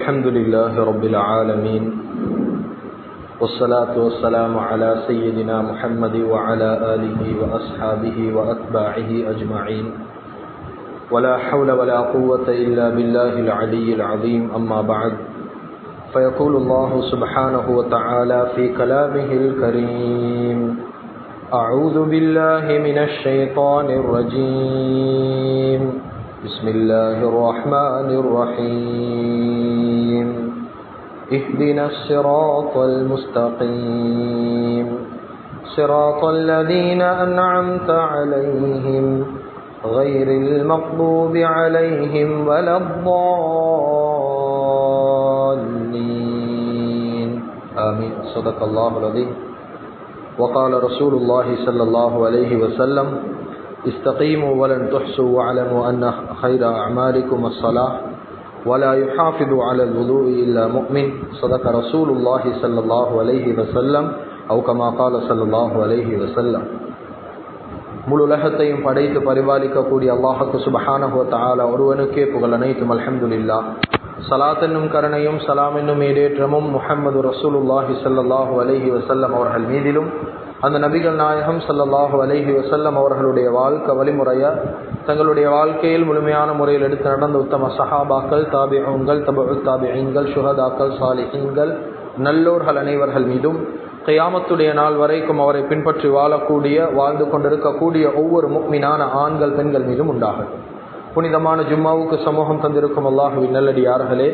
الحمد لله رب العالمين والصلاة والسلام على سيدنا محمد وعلى آله وأصحابه وأتباعه أجمعين ولا حول ولا قوة إلا بالله العلي العظيم أما بعد فيقول الله سبحانه وتعالى في كلامه الكريم أعوذ بالله من الشيطان الرجيم بسم الله الرحمن الرحيم اهدنا الصراط المستقيم. صراط الذين أنعمت عليهم غير المغضوب عليهم ولا الضالين. آمين. صدق الله العظيم. وقال رسول الله صلى الله عليه وسلم استقيموا ولن تحسوا واعلموا أن خير أعمالكم الصلاة. ولا يحافظ على الوضوء إلا مؤمن صدق رسول الله صلى الله عليه وسلم أو كما قال صلى الله عليه وسلم முழு உலகத்தையும் படைத்து பரிபாலிக்கக்கூடிய அல்லாஹுக்கு சுபஹானஹுவ தாலா ஒருவனுக்கே புகழ் அனைத்தும் அல்ஹம்துலில்லா சலாத் என்னும் கருணையும் சலாம் என்னும் ஏடேற்றமும் முஹம்மது ரசூலுல்லாஹி சல்லாஹூ அலஹி வசல்லம் அவர்கள் மீதிலும் அந்த நபிகள் நாயகம் சல்லாஹு அலஹி வசல்லம் அவர்களுடைய வாழ்க்கை வழிமுறைய தங்களுடைய வாழ்க்கையில் முழுமையான முறையில் எடுத்து நடந்த உத்தம சஹாபாக்கள் தாபியங்கள் தபு தாபிஹங்கள் சுஹதாக்கள் சாலிஹீன்கள் நல்லோர்கள் அனைவர்கள் மீதும் கையாமத்துடைய நாள் வரைக்கும் அவரை பின்பற்றி வாழக்கூடிய வாழ்ந்து கொண்டிருக்கக்கூடிய ஒவ்வொரு முக்மினான ஆண்கள் பெண்கள் மீதும் உண்டாகும் புனிதமான ஜும்மாவுக்கு சமூகம் தந்திருக்கும் அல்லாஹுவின் நல்லடியார்களே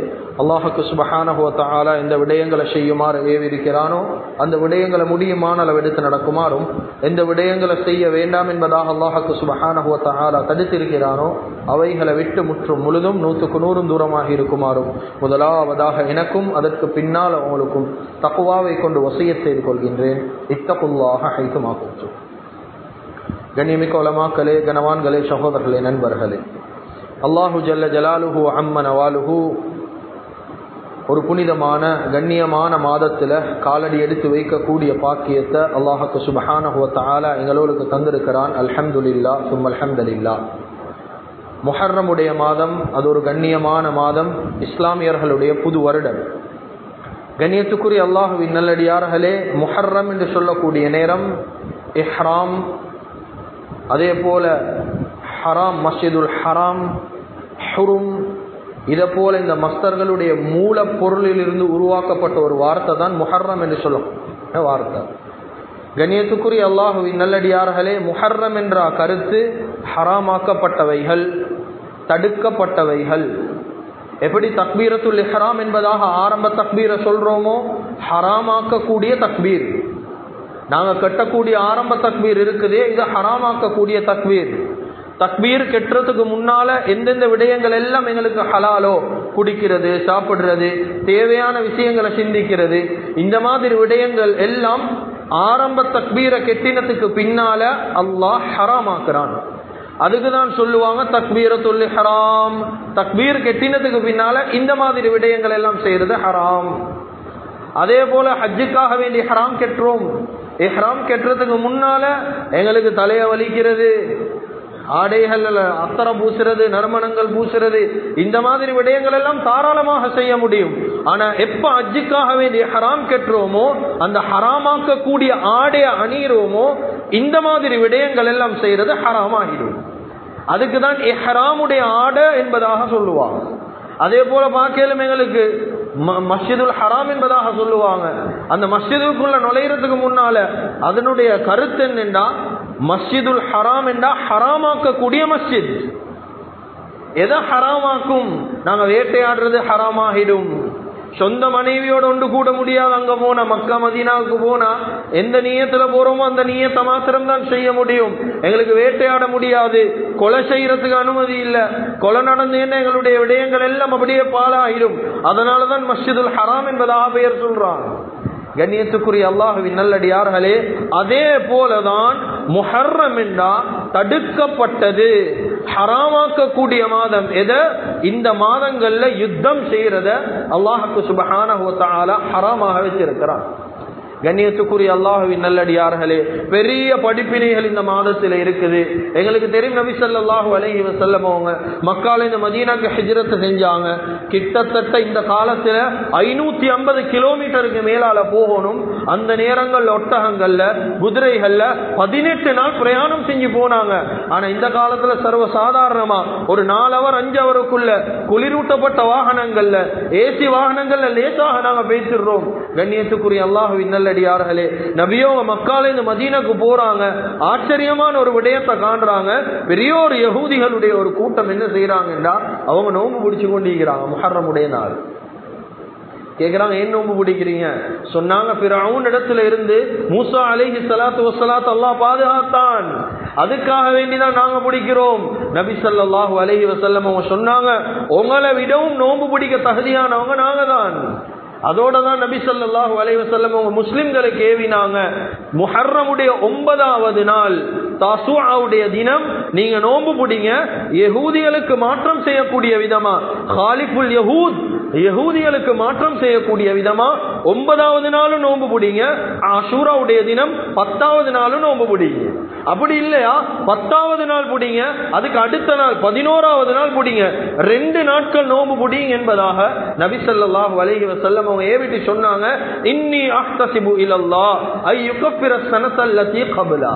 அல்லாஹுக்கு சுபஹானஹுவத்தாலா இந்த விடயங்களை செய்யுமாறு ஏவிருக்கிறானோ அந்த விடயங்களை முடியுமான அளவு எடுத்து நடக்குமாறும் எந்த விடயங்களை செய்ய வேண்டாம் என்பதாக அல்லாஹுக்கு சுபஹானஹுவத்தாலா தடுத்திருக்கிறானோ அவைகளை விட்டு முற்றும் முழுதும் நூற்றுக்கு நூறும் தூரமாக இருக்குமாறும் முதலாவதாக எனக்கும் அதற்கு பின்னால் அவங்களுக்கும் தக்குவாவை கொண்டு வசிய செய்து கொள்கின்றேன். இத்தகுல்லாக ஹைத்துமாக்கும் கண்ணியமிக்க உலமாக்களே கனவான்களே சகோதரர்களே நண்பர்களே அல்லாஹு ஜல்ல ஜலாலுஹு அம்ம நவாலுஹு. ஒரு புனிதமான கண்ணியமான மாதத்தில் காலடி எடுத்து வைக்கக்கூடிய பாக்கியத்தை அல்லாஹுக்கு சுபஹானஹுவத்தாலா எங்களோருக்கு தந்திருக்கிறான். அல்ஹம்துல்லா சும் அல்ஹம்துல்லா முஹர்ரமுடைய மாதம் அது ஒரு கண்ணியமான மாதம். இஸ்லாமியர்களுடைய புது வருடம். கண்ணியத்துக்குரிய அல்லாஹுவின் நல்லடியார்களே முஹர்ரம் என்று சொல்லக்கூடிய நேரம் இஹ்ராம் அதே போல ஹராம் மஸ்ஜிதுல் ஹராம் ஹுரும். இதை போல இந்த மஸ்தர்களுடைய மூல பொருளிலிருந்து உருவாக்கப்பட்ட ஒரு வார்த்தை தான் முஹர்ரம் என்று சொல்லும். வார்த்தை? கண்ணியத்துக்குரிய அல்லாஹுவின் நல்லடியார்களே முஹர்ரம் என்ற கருத்து ஹராமாக்கப்பட்டவைகள் தடுக்கப்பட்டவைகள். எப்படி தக்பீரத்துல் இஹ்ராம் என்பதாக ஆரம்ப தக்பீரை சொல்றோமோ ஹராமாக்கக்கூடிய தக்பீர். நாங்க கட்டக்கூடிய ஆரம்ப தக்பீர் இருக்குதே இது ஹராமாக்கக்கூடிய தக்பீர். தக்பீர் கெட்டுறதுக்கு முன்னால எந்தெந்த விடயங்கள் எல்லாம் எங்களுக்கு ஹலாலோ குடிக்கிறது சாப்பிடுறது தேவையான விஷயங்களை சிந்திக்கிறது இந்த மாதிரி விடயங்கள் எல்லாம் ஆரம்ப தக்பீரை கெட்டினத்துக்கு பின்னால அல்லாஹ் ஹராமாக்குறான். அதுக்கு தான் சொல்லுவாங்க தக்பீர தொல்லு ஹராம் தக்பீர் கெட்டினத்துக்கு பின்னால இந்த மாதிரி விடயங்கள் எல்லாம் செய்யறது ஹராம். அதே போல ஹஜ்ஜுக்காக வேண்டி ஹராம் கெட்டுறோம். இஹ்ராம் கெட்டுறதுக்கு முன்னால எங்களுக்கு தலையை வலிக்கிறது ஆடைகள் அத்தரம் பூசுறது நறுமணங்கள் பூசுறது இந்த மாதிரி விடயங்கள் எல்லாம் தாராளமாக செய்ய முடியும். ஆனா எப்ப அஜுக்காக வேண்டிய ஹராம் கெட்டுறோமோ அந்த ஹராமாக்கக்கூடிய ஆடைய அணியிறோமோ இந்த மாதிரி விடயங்கள் எல்லாம் செய்யறது ஹராமாகிடும். அதுக்கு தான் எஹ்ராமுடைய ஆடை என்பதாக சொல்லுவாங்க. அதே போல பார்க்கலும் எங்களுக்கு மஸ்ஜிதுல் ஹராம் என்பதாக சொல்லுவாங்க. அந்த மஸ்ஜிதுக்குள்ள நுழையிறதுக்கு முன்னால அதனுடைய கருத்து என்னென்னா மஸ்ஜிதுல் ஹராம் என்றா ஹராமாக்கக்கூடிய மஸ்ஜித். எதை ஹராமாக்கும்? நாங்க வேட்டையாடுறது ஹராமாகிடும். சொந்த மனைவியோட ஒன்று கூட முடியாது. அங்க போனா மக்கா மதீனாவுக்கு போனா எந்த நீயத்துல போறோமோ அந்த நீயத்தை மாத்திரம் தான் செய்ய முடியும். எங்களுக்கு வேட்டையாட முடியாது. கொலை செய்யறதுக்கு அனுமதி இல்ல. கொலை நடந்தேன்னு எங்களுடைய விடயங்கள் எல்லாம் அப்படியே பாலாயிடும் அதனாலதான் மஸ்ஜிதுல் ஹராம் என்பதாக பெயர் சொல்றான் கண்ணியத்துக்குரிய அல்லாஹுவின் நல்லடியார்களே அதே போலதான் முஹர்ரம் என்றா தடுக்கப்பட்டது. ஹராமாக்கக்கூடிய மாதம் எதை? இந்த மாதங்கள்ல யுத்தம் செய்யறத அல்லாஹுக்கு சுபஹான ஹராமாக வச்சிருக்கிறான். கண்ணியத்துக்குரிய அல்லாஹுவின் நல்லடியார்களே பெரிய படிப்பினைகள் இந்த மாதத்தில் இருக்குது. எங்களுக்கு தெரியும் நபி சொல்லாஹு அலைஹி வஸல்லம் அவங்க மக்கால இந்த மதீனாக்கு ஹிஜ்ரத் செஞ்சாங்க. கிட்டத்தட்ட இந்த காலத்துல ஐநூத்தி ஐம்பது கிலோமீட்டருக்கு மேலால போகணும். அந்த நேரங்கள் ஒட்டகங்கள்ல குதிரைகள்ல பதினெட்டு நாள் பிரயாணம் செஞ்சு போனாங்க. ஆனா இந்த காலத்துல சர்வ சாதாரணமாக ஒரு நாலு அவர் அஞ்சு அவருக்குள்ள குளிரூட்டப்பட்ட வாகனங்கள்ல ஏசி வாகனங்கள்ல லேசாக நாங்க பேசிடுறோம். கண்ணியத்துக்குரிய அல்லாஹுவின் நல்லடியார்களே. நபியோ மக்களை இந்த மதீனக்கு போறாங்க. ஆச்சரியமான ஒரு விடயத்தை காண்றாங்க. பெரிய ஒரு யகூதிகளுடைய ஒரு கூட்டம் என்ன செய்யறாங்கன்னா அவங்க நோம்பு பிடிச்சு கொண்டிருக்கிறாங்க முஹர்ரமுடைய நாள். கேட்குறாங்க ஏன் நோம்பு பிடிக்கிறீங்க சொன்னாங்க பிறவுன் இடத்துல இருந்து மூசா அலைஹி சலாத்து வசலாத் அல்லாஹ் பாதுகாத்தான். அதுக்காக வேண்டிதான் நாங்க பிடிக்கிறோம் நபி சல்லாஹூ அலஹி வசல்லம் அவங்க சொன்னாங்க உங்களை விடவும் நோம்பு பிடிக்க தகுதியானவங்க நாங்க தான் அதோட தான் நபி சொல்லாஹு அலைஹி அவங்க முஸ்லிம்களை கேவினாங்க. முஹர்ரமுடைய ஒன்பதாவது நாள் தாசுடைய தினம் நீங்க நோன்பு பிடிங்க யகூதிகளுக்கு மாற்றம் செய்யக்கூடிய விதமா? ஹாலிஃபுல் யஹூத் யகூதிகளுக்கு மாற்றம் செய்யக்கூடிய விதமா? ஒன்பதாவது நாளும் நோன்பு பிடிங்க ஆஷூராவுடைய தினம் பத்தாவது நாளும் நோன்பு பிடிங்க. அப்படி இல்லையா? பத்தாவது நாள் பிடிங்க அதுக்கு அடுத்த நாள் பதினோராவது நாள் பிடிங்க. ரெண்டு நாட்கள் நோன்பு பிடிங்க என்பதாக நபி ஸல்லல்லாஹு வசல்லம் அவங்க ஏவிட்டு சொன்னாங்க. இன்னி அஹ்தசிபு இலல்லாஹ் ஐ யுகஃபிர ஸனத்தல்லதி கப்லா.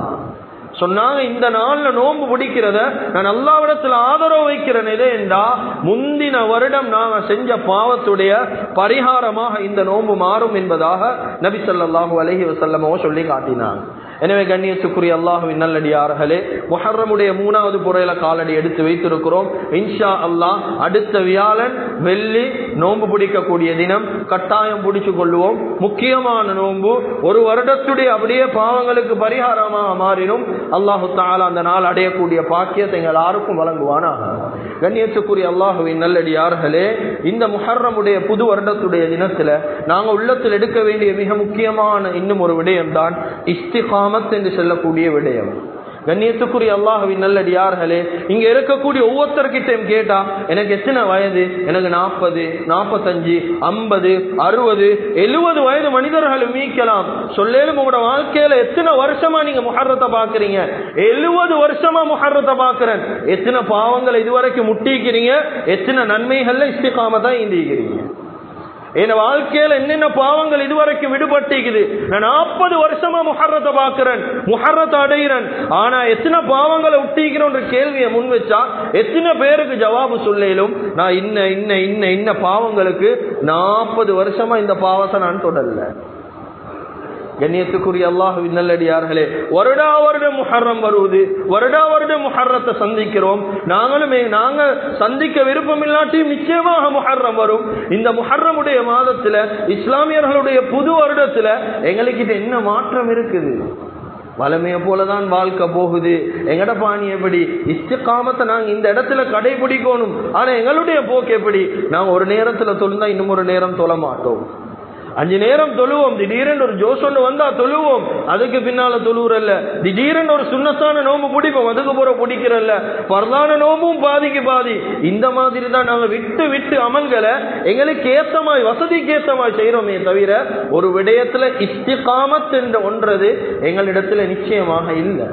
சொன்னாங்க இந்த நாள்ல நோன்பு பிடிக்கிறத நான் அல்லாவிடத்தில் ஆதரவு வைக்கிறேன் எது என்றா முந்தின வருடம் நாங்க செஞ்ச பாவத்துடைய பரிகாரமாக இந்த நோன்பு மாறும் என்பதாக நபி சொல்லாஹு அலஹி வசல்லமோ சொல்லி காட்டினாங்க. எனவே கண்ணியத்துக்குரிய அல்லாஹுவின் நல்லடியார்களே முஹர்ரமுடைய மூணாவது புறையில காலடி எடுத்து வைத்திருக்கிறோம். இன்ஷா அல்லாஹ் அடுத்த வியாழன் வெள்ளி நோன்பு பிடிக்கக்கூடிய தினம் கட்டாயம் பிடிச்சு கொள்வோம் முக்கியமான நோன்பு ஒரு வருடத்துடைய அப்படியே பாவங்களுக்கு பரிகாரமாக மாறினும் அல்லாஹு தாலா அந்த நாள் அடையக்கூடிய பாக்கியத்தை எங்கள் யாருக்கும் வழங்குவானா கண்ணியத்துக்குரிய அல்லாஹுவின் நல்லடியார்களே இந்த முஹர்ரமுடைய புது வருடத்துடைய தினத்துல நாங்க உள்ளத்தில் எடுக்க வேண்டிய மிக முக்கியமான இன்னும் ஒரு விடயம் தான் இஸ்திகாமத் என்று சொல்லக்கூடிய விடயம். கண்ணியத்துக்குரிய அல்லாஹுவின் நல்லடியார்களே இங்க இருக்கக்கூடிய ஒவ்வொருத்தர்கிட்டையும் கேட்டா எனக்கு எத்தனை வயது? எனக்கு நாற்பது நாற்பத்தஞ்சு ஐம்பது அறுபது எழுபது வயது மனிதர்கள் மீக்கலாம் சொல்லேலும் உங்களோட வாழ்க்கையில எத்தனை வருஷமா நீங்க முகர்றத்தை பாக்குறீங்க எழுபது வருஷமா முகர்றத்தை பாக்குறேன் எத்தனை பாவங்களை இதுவரைக்கும் முட்டிக்கிறீங்க? எத்தனை நன்மைகள்ல இஸ்திகாம தான் இந்திக்கிறீங்க என் வாழ்க்கையில என்னென்ன பாவங்கள் இதுவரைக்கும் விடுபட்டிக்குது நான் நாற்பது வருஷமா முஹர்ரத்தை பாக்குறேன் முஹர்ரத்தை அடைகிறேன். ஆனா எத்தனை பாவங்களை விட்டிக்கிறோன்ற கேள்வியை முன் வச்சா எத்தனை பேருக்கு ஜவாபு சொல்லும் நான் இன்ன இன்ன இன்ன இன்ன பாவங்களுக்கு நாற்பது வருஷமா இந்த பாவத்தை நான் தொடரல. கண்ணியத்துக்குரிய அல்லாஹுவின் நல்லடியார்களே வருடா வருடம் முஹர்ரம் வருவது வருடா வருடம் முஹர்ரத்தை சந்திக்கிறோம். நாங்களும் நாங்க சந்திக்க விருப்பம் இல்லாட்டியும் நிச்சயமாக முஹர்ரம் வரும். இந்த முஹர்ரமுடைய மாதத்துல இஸ்லாமியர்களுடைய புது வருடத்துல எங்ககிட்ட என்ன மாற்றம் இருக்குது? வளமைய போலதான் வாழ்க்கை போகுது. எங்கட பாணி எப்படி? இஷ்டகாமத்தை நாங்க இந்த இடத்துல கடைபிடிக்கணும். ஆனா எங்களுடைய போக்கு எப்படி? நாங்க ஒரு நேரத்துல தொழுந்தா இன்னும் ஒரு நேரம் தொழ மாட்டோம். அஞ்சு நேரம் தொழுவோம். திடீரென்று ஒரு ஜோஸ் ஒன்று வந்தா தொழுவோம். அதுக்கு பின்னால தொழுவுறல்ல. திடீரென்று ஒரு சுண்ணத்தான நோம்பு பிடிப்போம் அதுக்கு போற பிடிக்கிறல்ல. பரதான நோம்பும் பாதிக்கு பாதி. இந்த மாதிரி தான் நாங்க விட்டு விட்டு அமல்களை எங்களுக்கு ஏத்தமாய் வசதிக்கு ஏத்தமாய் செய்யறோமே தவிர ஒரு விடயத்துல இஸ்திகாமத் என்ற ஒன்றது எங்களிடத்துல நிச்சயமாக இல்லை.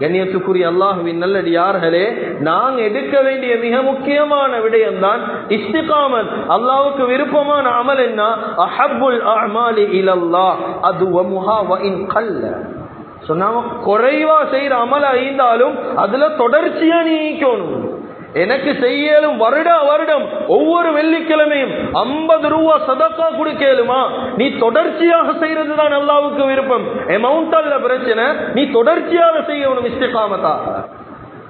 கண்ணியத்துக்குரிய அல்லாஹுவின் நல்லடியார்களே நாங்க எடுக்க வேண்டிய மிக முக்கியமான விடயம் தான் இஸ்திகாமத். அல்லாவுக்கு விருப்பமான அமல் என்ன? அஹப்புல் அமாலி இலல்லா. அது வமுஹா குறைவா செய்யற அமல ஐந்தாலும் அதுல தொடர்ச்சியா நீக்கணும் எனக்கு செய்யலும் வருடா வருடம் ஒவ்வொரு வெள்ளிக்கிழமையும் ஐம்பது ரூபா சதக்கா கொடுக்கலுமா நீ தொடர்ச்சியாக செய்யறது தான் அல்லாவுக்கு விருப்பம். அமௌண்ட் அல்ல பிரச்சனை. நீ தொடர்ச்சியாக செய்யணும் இஸ்திகாமத்தாக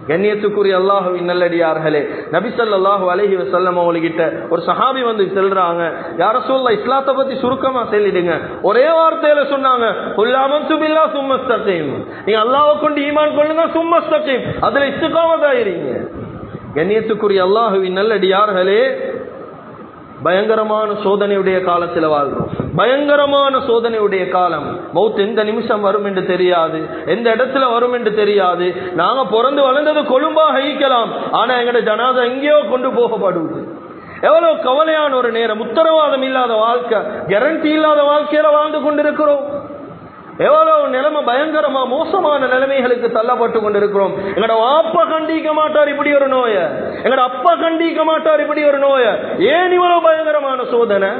கண்ணியத்துக்குரிய அல்லாஹுவின் நல்லடியார்களே நபிசல்லாஹு அலஹி வசல்லம் அவங்ககிட்ட ஒரு சஹாபி வந்து செல்றாங்க யார சொல்ல இஸ்லாத்தை பத்தி சுருக்கமா சொல்லிடுங்க. ஒரே வார்த்தையில சொன்னாங்க சொல்லாமன் சுபில்லா சும்மஸ்தகையும் நீங்க அல்லாவை கொண்டு ஈமான் கொள்ளுங்க சும்மஸ்தகையும் அதுல இஸ்திகாமதா கண்ணியத்துக்குரிய அல்லாஹுவின் நல்லடியார்களே பயங்கரமான சோதனையுடைய காலத்தில் வாழ்றோம் பயங்கரமான சோதனையுடைய காலம். மௌத் எந்த நிமிஷம் வரும் என்று தெரியாது. எந்த இடத்துல வரும் என்று தெரியாது. நாங்க பிறந்து வளர்ந்தது கொழும்பாக ஈக்கலாம் ஆனா எங்கட ஜனாதா எங்கேயோ கொண்டு போகப்படுவது. எவ்வளவு கவலையான ஒரு நேரம். உத்தரவாதம் இல்லாத வாழ்க்கை. கேரண்டி இல்லாத வாழ்க்கையில வாழ்ந்து கொண்டிருக்கிறோம். எவ்வளவு நிலைமை பயங்கரமா மோசமான நிலைமைகளுக்கு தள்ளப்பட்டு கொண்டிருக்கிறோம். எங்கட அப்பா கண்டிக்க மாட்டார் இப்படி ஒரு நோய. எங்கட அப்பா கண்டிக்க மாட்டார் இப்படி ஒரு நோய. ஏன் இவ்வளவு பயங்கரமான சோதனை?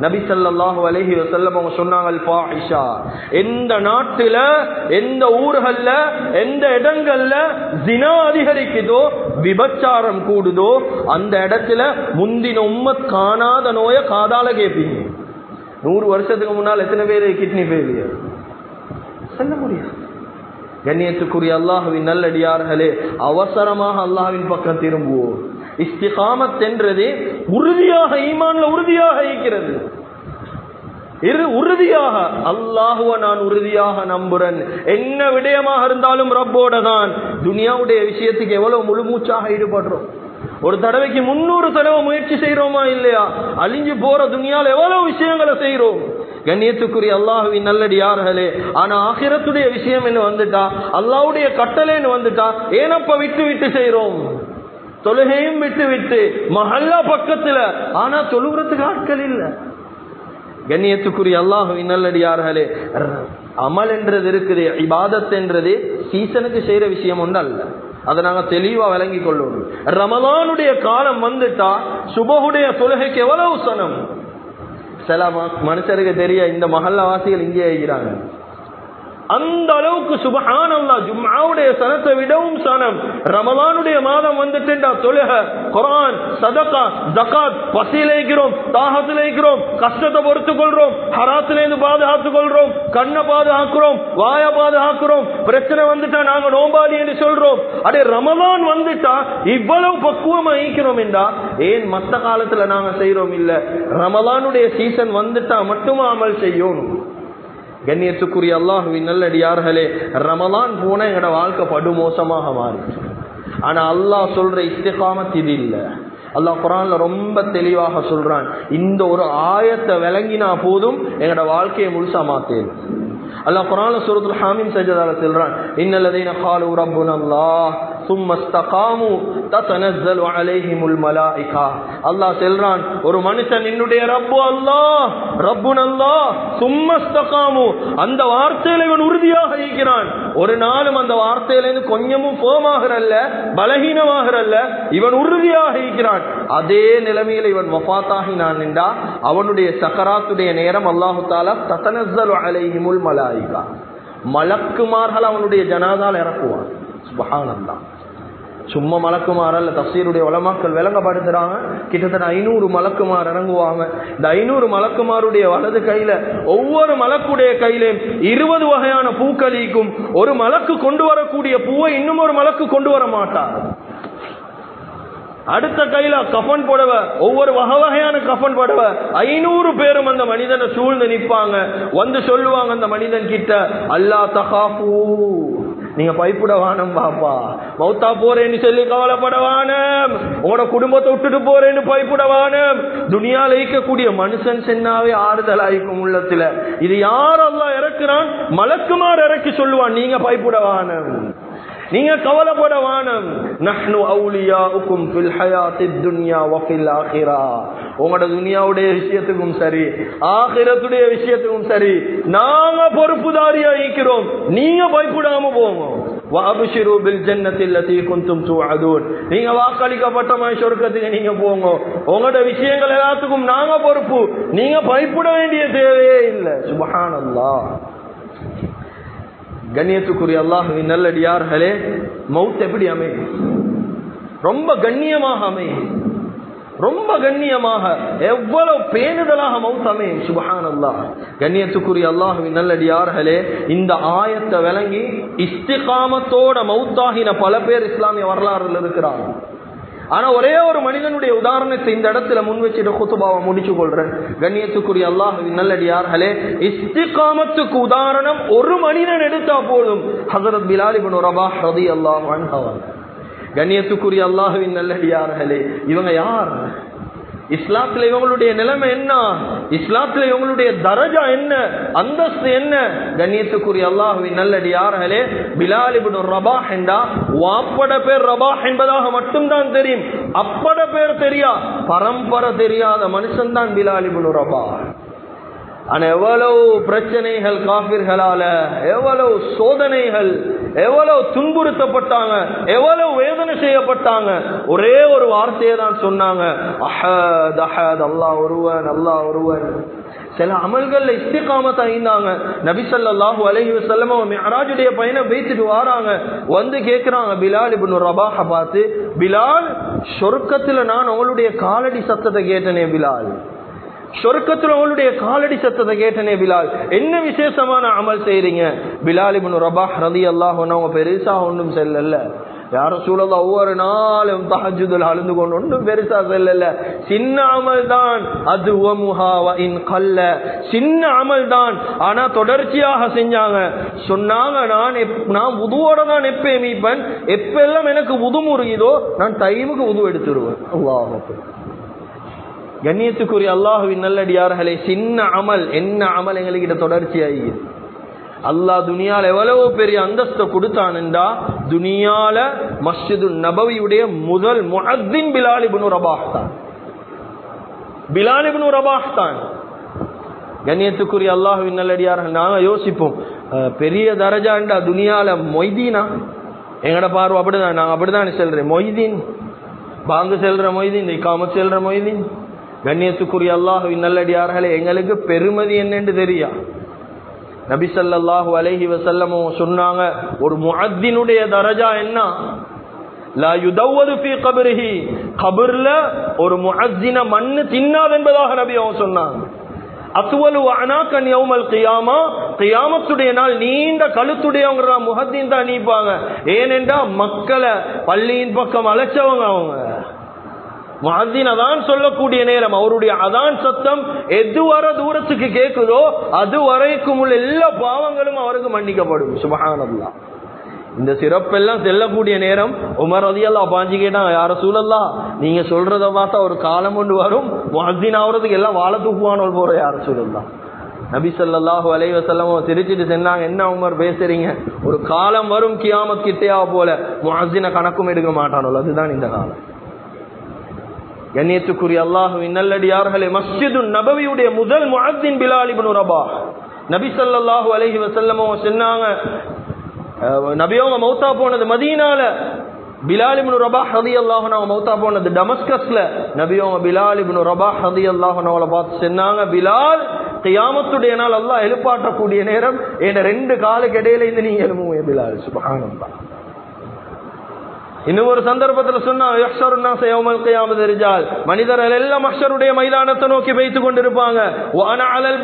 நபி சல்லாஹு அலஹி வசல்லம் அவங்க சொன்னாங்க ஃபாஹிஷா எந்த நாட்டுல எந்த ஊர்கள்ல எந்த இடங்கள்ல தினம் அதிகரிக்குதோ விபச்சாரம் கூடுதோ அந்த இடத்துல முந்தின உம்ம காணாத நோய காதால கேட்பீங்க நூறு வருஷத்துக்கு முன்னால் எத்தனை பேர் கிட்னி ஃபெயிலியர்? சொல்ல முடியாது கண்ணியத்துக்குரிய அல்லாஹுவின் நல்லடியார்களே அவசரமாக அல்லாஹ்வின் பக்கம் திரும்புவோம். இஸ்திகாமத் என்றது உறுதியாக ஈமான்ல உறுதியாக இருக்கிறது. இரு உறுதியாக. அல்லாஹுவ நான் உறுதியாக நம்புறேன். என்ன விடயமாக இருந்தாலும் ரப்போட தான் துனியாவுடைய விஷயத்துக்கு எவ்வளவு முழு மூச்சாக ஈடுபடுறோம்? ஒரு தடவைக்கு முன்னூறு தடவை முயற்சி செய்யறோமா இல்லையா? அழிஞ்சு போற துனியால எவ்வளவு விஷயங்களை செய்யறோம் கண்ணியத்துக்குரிய அல்லாஹுவின் நல்லடியார்களே. ஆனா ஆகிரத்துடைய விஷயம் என்ன வந்துட்டா? அல்லாவுடைய கட்டளைன்னு வந்துட்டா? ஏனப்ப விட்டு விட்டு செய்யறோம் தொழுகையும் விட்டு விட்டு மஹல்லா பக்கத்துல. ஆனா தொழுகிறதுக்கு ஆட்கள் இல்லை. கண்ணியத்துக்குரிய அல்லாஹுவின் நல்லடியார்களே அமல் என்றது இருக்குது இபாதத் என்றது சீசனுக்கு செய்யற விஷயம் ஒன்று அல்ல அதை நாங்க தெளிவா விளங்கி கொள்ளணும் ரமலானுடைய காலம் வந்துட்டா சுபகுடைய தொழுகைக்கு எவ்வளவு சனம்? சில ம- மனுஷருக்கு தெரிய இந்த மஹல்லாவாசிகள் இங்கே இருக்கிறாங்க அந்த அளவுக்கு சுபஹானல்லா ஜும்மாவுடைய சனத்தை விடவும் சனம். ரமலானுடைய மாதம் வந்துட்டுண்டா தொழுக குரான் சதகா ஜகாத் பசியிலேக்கிறோம் தாகத்திலேக்கிறோம் கஷ்டத்தை பொறுத்து கொள்றோம் ஹராத்திலேருந்து பாதுகாத்துக் கொள்றோம் கண்ணை பாதுகாக்கிறோம் வாய பாதுகாக்கிறோம். பிரச்சனை வந்துட்டா நாங்க நோம்பாடி என்று சொல்றோம். அடே ரமலான் வந்துட்டா இவ்வளவு பக்குவமா ஈக்கிறோம் என்றா? ஏன் மத்த காலத்துல நாங்க செய்யறோம் இல்ல? ரமலானுடைய சீசன் வந்துட்டா மட்டுமா அமல் செய்யணும்? கண்ணியத்துக்குரிய அல்லாஹுவின் நல்லடியார்களே ரமலான் போன எங்களோட வாழ்க்கை படு மோசமாக மாறிச்சு ஆனா அல்லாஹ் சொல்ற இஸ்திகாமத் இது இல்லை. அல்லாஹ் குரான்ல ரொம்ப தெளிவாக சொல்றான் இந்த ஒரு ஆயத்தை விளங்கினா போதும் எங்களோட வாழ்க்கையை முழுசா மாத்தேன். அல்லாஹ் குரான்ல சூரத்துல் ஹாமின் செஞ்சதால சொல்றான் இன்னல்லதீன காலு ரப்புனல்லாஹ் சும்மஸ்தகாமு அல்லாஹ் செல்றான் ஒரு மனுஷன் என்னுடைய ரப்பு அல்லாஹ் ரப்புன் அல்லாஹ் சும்மஸ்தகாமு அந்த வார்த்தையில இவன் உறுதியாக இருக்கிறான். ஒரு நாளும் அந்த வார்த்தையிலிருந்து கொஞ்சமும் போமாகிறல்ல பலகீனமாகிறல்ல இவன் உறுதியாக இருக்கிறான். அதே நிலைமையில இவன் வஃத்தாகினான் என்றா அவனுடைய சக்கராத்துடைய நேரம் அல்லாஹு தாலா தத்தனசல் அலைஹிமுல் மலாயிகா. மலக்குமார்கள் அவனுடைய ஜனாதால் இறக்குவான். சுபகானந்தான் சும்மா மலக்குமார் அல்ல தப்சீருடைய உலமாக்கள் விளங்கப்படுத்துறாங்க. கிட்டத்தட்ட ஐநூறு மலக்குமார் இறங்குவாங்க. இந்த ஐநூறு மலக்குமாருடைய வலது கையில ஒவ்வொரு மலக்குடைய கையிலையும் இருபது வகையான பூக்களிக்கும் ஒரு மலக்கு கொண்டு வரக்கூடிய பூவை இன்னும் ஒரு மலக்கு கொண்டு வர மாட்டார் அடுத்த கையில கஃபன் புடவ ஒவ்வொரு வகை வகையான கஃபன் புடவ ஐநூறு பேரும் அந்த மனிதனை சூழ்ந்து நிற்பாங்க வந்து சொல்லுவாங்க அந்த மனிதன் கிட்ட அல்லா தகாஃபூ. நீங்க பயப்படவானம் பாப்பா. மௌத்தா போறேன்னு சொல்லி கவலைப்படவானம் உங்களோட குடும்பத்தை விட்டுட்டு போறேன்னு பயப்பட துணியால துனியால இருக்கக்கூடிய மனுஷன் சென்னாவே ஆறுதல் ஆயிக்கும் உள்ளத்துல. இது யாரெல்லாம் இறக்குறான்? மலக்குமார் இறக்கி சொல்லுவான் நீங்க பயப்படவானம் நீங்க கவலைப்பட வானம் நஹ்னு அவுலியா உக்கும் ஃபில் ஹயாத்தி துன்யா வஃபில் உங்களோட துனியாவுடைய விஷயத்துக்கும் சரி ஆகிரத்துடைய விஷயத்துக்கும் சரி நாங்க பொறுப்புதாரியா இருக்கிறோம். நீங்க பயப்படாம போங்க. وابشروا بالجنه التي كنتم توعدون நீங்க வாக்களிக்கப்பட்ட சொர்க்கத்துக்கு நீங்க போங்க. உங்களோட விஷயங்கள் எல்லாத்துக்கும் நாங்க பொறுப்பு. நீங்க பயப்பட வேண்டிய தேவையே இல்லை. சுபஹானல்லாஹ். கண்ணியத்துக்குரிய அல்லாஹுவின் நல்லடியார்களே மவுத் எப்படி அமையும்? ரொம்ப கண்ணியமாக அமையும். ரொம்ப கண்ணியமாக எவ்வளவு பேணுதலாக மவுத் அமையும். சுபஹான் அல்லாஹ் கண்ணியத்துக்குரிய அல்லாஹுவின் நல்லடியார்களே இந்த ஆயத்தை விளங்கி இஸ்திகாமத்தோட மவுத்தாகின பல பேர் இஸ்லாமிய வரலாறுல இருக்கிறாங்க. ஆனா ஒரே ஒரு மனிதனுடைய உதாரணத்தை இந்த இடத்துல முன் வச்சுட்டு குத்துபாவை முடிச்சு கொள்றேன். கண்ணியத்துக்குரிய அல்லாஹுவின் நல்லடியார்களே இஸ்திகாமத்துக்கு உதாரணம் ஒரு மனிதன் எடுத்தா போதும். ஹசரத் பிலாலிபன் ரபா ரதி அல்லாஹ் கண்ணியத்துக்குரிய அல்லாஹுவின் நல்லடியார்களே இவங்க யார்? இஸ்லாத்துல இவங்களுடைய நிலைமை என்ன? இஸ்லாத்துல இவங்களுடைய தரஜா என்ன? அந்தஸ்து என்ன? கண்ணியத்துக்குரிய அல்லாஹுவின் நல்லடியார்களே பிலாலிபின் ரபா என்றா வாப்பட பேர் ரபா என்பதாக மட்டும்தான் தெரியும். அப்பட பேர் தெரியா? பரம்பரை தெரியாத மனுஷன் தான் பிலாலிபின் ரபா ஆனா எவ்வளவு பிரச்சனைகள் காபிர்களால எவ்வளவு சோதனைகள் எவ்வளவு துன்புறுத்தப்பட்டாங்க எவ்வளவு வேதனை செய்யப்பட்டாங்க. ஒரே ஒரு வார்த்தையை தான் சொன்னாங்க. அஹத் அஹத் அல்லாஹ் ஒருவன் அல்லா ஒருவன். சில அமல்கள்ல இஸ்திகாமத் ஆயிந்தாங்க நபிசல்லாஹு அலஹி வசல்லம் வஸல்லம் பையனை வைத்துட்டு வராங்க. வந்து கேட்கிறாங்க பிலால் இப்படி ரபாஹ பார்த்து பிலால் சொர்க்கத்துல நான் உங்களுடைய காலடி சத்தத்தை கேட்டனே பிலால். சொர்க்கத்துல உங்களுடைய காலடி சத்தத்தை கேட்டனே பிலால். என்ன விசேஷமான அமல் செய்றீங்க? பிலால் ரபா ரபாஹ் ரலியல்லாஹு அன்ஹு அவங்க பெருசா ஒன்றும் செல்லல. யாரும் சூழல ஒவ்வொரு நாளும் தஹஜுதல் அழுந்து கொண்டு ஒன்றும் பெருசா செல்லல. சின்ன அமல் தான். அது கல்ல. சின்ன அமல் தான். ஆனா தொடர்ச்சியாக செஞ்சாங்க. சொன்னாங்க நான் எப்- நான் உதுவோட தான் எப்ப மீப்பன் எப்பெல்லாம் எனக்கு உது முறியுதோ நான் டைமுக்கு உது எடுத்துருவேன். அல்லாஹ் கண்ணியத்துக்குரிய அல்லாஹுவின் நல்லடியார்களே சின்ன அமல் என்ன அமல் எங்ககிட்ட தொடர்ச்சியாகிது அல்லாஹ் துனியால எவ்வளவு பெரிய அந்தஸ்தை கொடுத்தான்டா துனியால மஸ்ஜிது நபவியுடைய முதல் முஅத்தின் பிலாலிபுனு இப்னு ரபாஹ் தான். பிலால் ரபாஹ் தான். கண்ணியத்துக்குரிய அல்லாஹுவின் நல்லடியார்கள் நாங்க யோசிப்போம். பெரிய தரஜாண்டா துனியால மொய்தீனா? எங்கட பார்வை அப்படிதான் நாங்க அப்படிதான் செல்றேன் மொய்தீன். பாங்கு செல்ற மொய்தீன் இக்காமத் செல்ற மொய்தீன். கண்ணியத்துக்குரிய அல்லாஹுவின் நல்லடியார்களே எங்களுக்கு பெருமதி என்னன்னு தெரியா? நபிசல்லாஹு அலஹி வசல்லமும் சொன்னாங்க ஒரு முஅத்தினுடைய தரஜா என்ன? லா கபர்ல ஒரு முஅத்தின மண்ணு தின்னாது என்பதாக நபி அவன் சொன்னாங்க. அத்துவலு அனாக்கன் யௌமல் கியாமா. கியாமத்துடைய நாள் நீண்ட கழுத்துடையவங்க முகத்தின் தான் நீப்பாங்க. ஏனென்றா மக்களை பள்ளியின் பக்கம் அழைச்சவங்க அவங்க. முஅத்தின் அதான் சொல்லக்கூடிய நேரம். அவருடைய அதான் சத்தம் எதுவரை தூரத்துக்கு கேக்குதோ அது வரைக்கும் உள்ள எல்லா பாவங்களும் அவருக்கு மன்னிக்கப்படும். சுபஹானல்லாஹ். இந்த சிறப்பெல்லாம் செல்லக்கூடிய நேரம். உமர் அதியல்லா பாஞ்சு கேட்டாங்க யார சூழல்லா நீங்க சொல்றத பார்த்தா ஒரு காலம் கொண்டு வரும். முஅத்தின் ஆகுறதுக்கு எல்லாம் வாழ தூக்குவானோல் போற யார சூழல்லா நபி ஸல்லல்லாஹு திருச்சிட்டு சொன்னாங்க என்ன உமர் பேசுறீங்க? ஒரு காலம் வரும் கியாமத் கிட்டையா போல முஅத்தின கணக்கும் எடுக்க மாட்டானோ அதுதான் இந்த காலம். கண்ணியத்துக்குரிய அல்லாஹுவின் நல்லடியார்களே மஸ்ஜிது நபவியுடைய முதல் முஅத்தின் பிலால் ரபா. நபி சல்லாஹூ அலஹி வசல்லமோ சொன்னாங்க நபியோங்க மௌத்தா போனது மதீனால பிலாலிபுனு ரபா ஹதி ரலியல்லாஹு அன்ஹு மௌத்தா போனது டமஸ்கஸ்ல நபியோங்க பிலாலிபுனு ரபா ஹதி ரலியல்லாஹு அன்ஹு பார்த்து சொன்னாங்க பிலால் கியாமத்துடைய நாள் அல்லாஹ் எழுப்பாட்டக்கூடிய நேரம் என் ரெண்டு காலுக்கு இடையில இருந்து நீங்க எழுமுவே பிலால் சுப்ஹானல்லாஹ். ஒரு சந்தர்ப்பத்தில் சொன்னா மனிதர்கள் எல்லாம் மஹ்ஷருடைய மைதானத்தை நோக்கி வைத்துக் கொண்டிருப்பாங்க. அலல்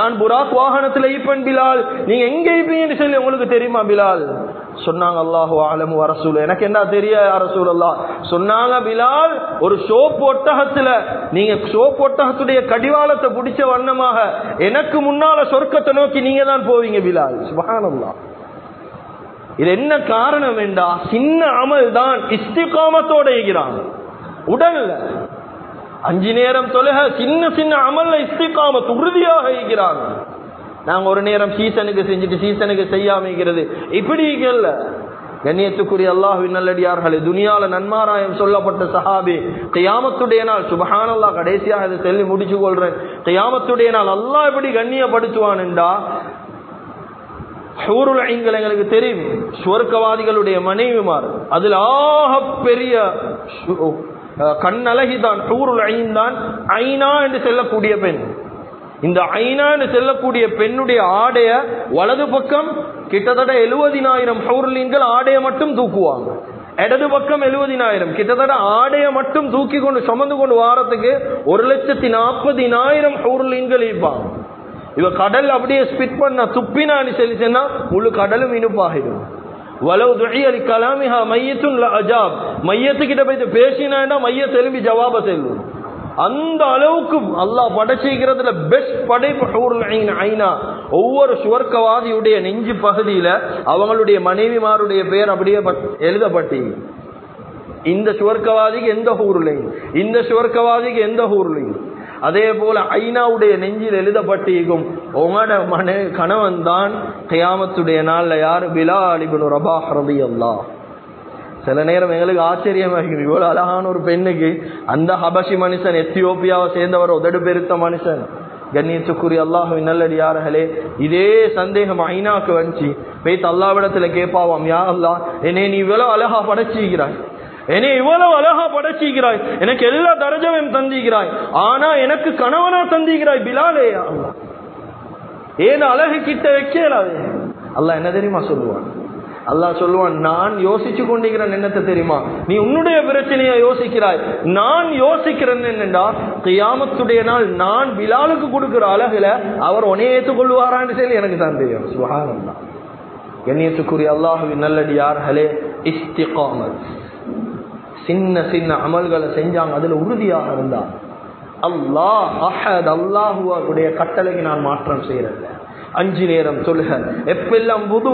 நான் புராக் வாகனத்தில் ஈப்பன் பிலால். நீங்க எங்க ஈப்பீங்கன்னு சொல்லி உங்களுக்கு தெரியுமா பிலால்? சொன்னாங்க அல்லாஹு ஆலமு அரசூல் எனக்கு என்ன தெரிய அரசூல் அல்லா சொன்னாங்க பிலால் ஒரு சோப்பு ஒட்டகத்துல நீங்க சோப்பு ஒட்டகத்துடைய கடிவாளத்தை பிடிச்ச வண்ணமாக எனக்கு முன்னால சொர்க்கத்தை நோக்கி நீங்க தான் போவீங்க பிலால். சுபஹானல்லாஹ். இது என்ன காரணம் என்றா சின்ன அமல் தான் இஸ்திகாமத்தோட இருக்கிறாங்க உடல்ல. அஞ்சு நேரம் தொழுக சின்ன சின்ன அமல்ல இஸ்திகாம உறுதியாக இருக்கிறாங்க நாங்க ஒரு நேரம் சீசனுக்கு செஞ்சுட்டு சீசனுக்கு செய்யாம இருக்கிறது. இப்படி இல்ல கண்ணியத்துக்குரிய அல்லாஹ்வின் நல்லடியார்களே துனியால நன்மாராயம் சொல்லப்பட்ட சஹாபி கியாமத்துடைய நாள் சுபஹானல்லா கடைசியாக இதை சொல்லி முடிச்சு கொள்றேன். கியாமத்துடைய நாள் அல்லாஹ் எப்படி கண்ணியப்படுத்துவான் என்றா ஹூருல் ஐங்கள் எங்களுக்கு தெரியும். சுவர்க்கவாதிகளுடைய மனைவிமார் அதில் ஆக பெரிய கண்ணழகிதான் ஹூருல் ஐன் தான் ஐனா என்று செல்லக்கூடிய பெண். இந்த ஐனா என்று செல்லக்கூடிய பெண்ணுடைய ஆடைய வலது பக்கம் கிட்டத்தட்ட எழுபதினாயிரம் ஹவுர்லீன்கள் ஆடைய மட்டும் தூக்குவாங்க. இடது பக்கம் எழுபதினாயிரம். கிட்டத்தட்ட ஆடைய மட்டும் தூக்கி கொண்டு சுமந்து கொண்டு வாரத்துக்கு ஒரு லட்சத்தி நாற்பதினாயிரம் ஹவுர்லீன்கள் இருப்பாங்க. இவ கடல் அப்படியே ஸ்பிட் பண்ண துப்பினான்னு சொல்லி சொன்னா முழு கடலும் இனிப்பாகிடும். வலவு துழியலி கலாமிஹா மையத்தும் அஜாப். மையத்துக்கிட்ட போய் பேசினா மைய செலும்பி ஜவாப செல்லும். அந்த அளவுக்கு அல்லாஹ் படைச்சிக்கிறதுல பெஸ்ட் படைப்பு ஹூருல் ஐனா ஒவ்வொரு சுவர்க்கவாதியுடைய நெஞ்சு பகுதியில அவங்களுடைய மனைவிமாருடைய பேர் அப்படியே பட்- எழுதப்பட்டி இந்த சுவர்க்கவாதிக்கு எந்த ஊருலையும் இந்த சுவர்க்கவாதிக்கு எந்த ஊருலையும் அதே போல ஐநாவுடைய நெஞ்சில் எழுதப்பட்டிருக்கும் உங்களோட மன கணவன் தான் கயாமத்துடைய நாளில் யார்? யாரு பிலால் ரபா ரபாஹ் ரலியல்லாஹ். சில நேரம் எங்களுக்கு ஆச்சரியமாக இவ்வளோ அழகான ஒரு பெண்ணுக்கு அந்த ஹபஷி மனுஷன் எத்தியோப்பியாவை சேர்ந்தவர் உதடு பெருத்த மனுஷன். கண்ணியத்துக்குரிய அல்லாஹுவின் நல்லடியார்களே இதே சந்தேகம் ஐநாக்கு வந்துச்சு. போய்த்து அல்லாவிடத்தில் கேட்பாவாம் யா அல்லா என்னை நீ இவ்வளோ அழகா படைச்சிக்கிறாய் என்னை இவ்வளவு அழகா படைச்சிக்கிறாய். எனக்கு எல்லா தரஜவையும் தந்திக்கிறாய். ஆனா எனக்கு கணவனா தந்திக்கிறாய் பிலாலே அல்லா ஏன் அழகு கிட்ட வைக்கலாது? அல்லாஹ் என்ன தெரியுமா சொல்லுவான்? அல்லா சொல்லுவான் நான் யோசிச்சு கொண்டிருக்கிறேன் என்னத்தை தெரியுமா? நீ உன்னுடைய பிரச்சனையை யோசிக்கிறாய். நான் யோசிக்கிறேன் என்னண்டா? கியாமத்துடைய நாள் நான் பிலாலுக்கு கொடுக்கிற அழகுல அவர் உனைய ஏற்றுக்கொள்வாரான்னு சொல்லி எனக்கு தான் தெரியும். சுகானந்தா கண்ணியத்துக்குரிய அல்லாஹுவின் நல்லடியார்களே இஸ்திகாமத். சின்ன சின்ன அமல்களை செஞ்சாங்க. அதுல உறுதியாக இருந்தா அல்லாஹ் அஹத் அல்லாஹுடைய கட்டளைக்கு நான் மாற்றம் செய்யறதில்லை அஞ்சு நேரம் சொல்லுக. எப்பெல்லாம் புது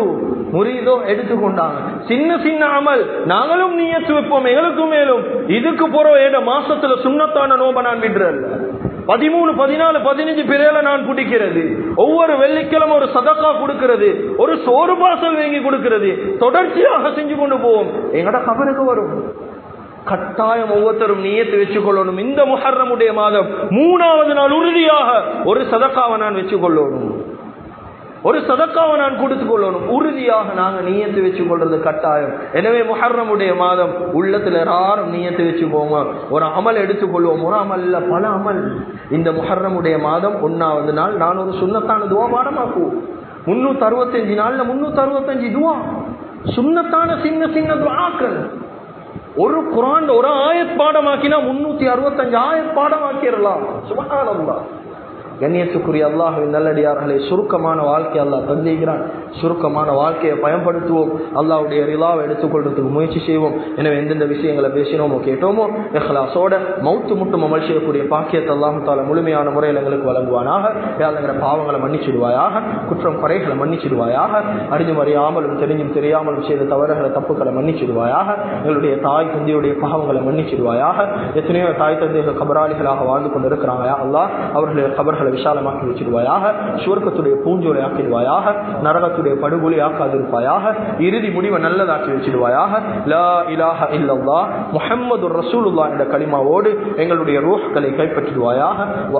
முறிதோ எடுத்துக்கொண்டாங்க. சின்ன சின்ன அமல். நாங்களும் நீயத்து வைப்போம் எங்களுக்கும் மேலும். இதுக்கு போறோம் ஏட மாசத்துல சுண்ணத்தான நோம்ப நான் விடுறல்ல பதிமூணு பதினாலு பதினஞ்சு பிறையில நான் குடிக்கிறது. ஒவ்வொரு வெள்ளிக்கிழமை ஒரு சதக்கா கொடுக்கிறது. ஒரு சோறு பாசல் வாங்கி கொடுக்கிறது. தொடர்ச்சியாக செஞ்சு கொண்டு போவோம். எங்கட கபருக்கு வரும். கட்டாயம் ஒவ்வொருத்தரும் நீயத்து வச்சுக்கொள்ளணும். இந்த முஹர்ரமுடைய மாதம் மூணாவது நாள் உறுதியாக ஒரு சதக்காவை நான் வச்சுக்கொள்ளணும். ஒரு சதக்காவை நான் கொடுத்து கொள்ளணும். உறுதியாக நாங்கள் நீயத்து வச்சு கொள்றது கட்டாயம். எனவே முஹர்ரமுடைய மாதம் உள்ளத்துல யாரும் நீயத்து போவோம் ஒரு அமல் எடுத்துக்கொள்வோம். ஒரு அமல் இல்ல பல அமல். இந்த முஹர்ரமுடைய மாதம் ஒன்னாவது நாள். நான் ஒரு சுண்ணத்தான துவா பாடமாக்குவோம் முன்னூத்தி அறுபத்தஞ்சு நாள்ல முன்னூத்தி அறுபத்தஞ்சு துவா. சுண்ணத்தான சின்ன சின்ன துவாக்கள். ஒரு குரான் ஒரு ஆயத் பாடமாக்கினா முன்னூத்தி அறுபத்தஞ்சு ஆயத் பாடமாக்கிடலாம். தான் கண்ணியத்துக்குரிய அல்லாஹுவின் நல்லடியார்களை சுருக்கமான வாழ்க்கை அல்லாஹ் தந்திக்கிறான் சுருக்கமான வாழ்க்கையை பயன்படுத்துவோம். அல்லாவுடைய ரிலாவை எடுத்துக்கொள்றதுக்கு முயற்சி செய்வோம். எனவே எந்தெந்த விஷயங்களை பேசினோமோ கேட்டோமோ எஹ்லாசோட மௌத்து முட்டும் அமல் செய்யக்கூடிய பாக்கியத்தை அல்லாஹால முழுமையான முறையில் எங்களுக்கு வழங்குவானாக. வேலைங்கிற பாவங்களை மன்னிச்சிடுவாயாக குற்றம் குறைகளை மன்னிச்சிடுவாயாக அறிஞ்சும் அறியாமலும் தெரிஞ்சும் தெரியாமலும் செய்த தவறுகளை தப்புக்களை மன்னிச்சிடுவாயாக எங்களுடைய தாய் தந்தையுடைய பாவங்களை மன்னிச்சிடுவாயாக எத்தனையோ தாய் தந்தைகள் கபராளிகளாக வாழ்ந்து கொண்டிருக்கிறாங்க. யா அல்லாஹ் அவர்களுடைய கபர்களை விசாலமாக்கி வச்சிருவாயாக சுவர்க்கத்துடைய பூஞ்சோலை ஆக்கிடுவாயாக நரகத்துடைய படுகொலை ஆக்காதிருப்பாயாக இறுதி முடிவை நல்லதாக்கி வச்சிடுவாயாக லா இலாஹ இல்லல்லா முஹம்மது ரசூலுல்லா என்ற கலிமாவோடு எங்களுடைய ரோஹ்களை கைப்பற்றிடுவாயாக வ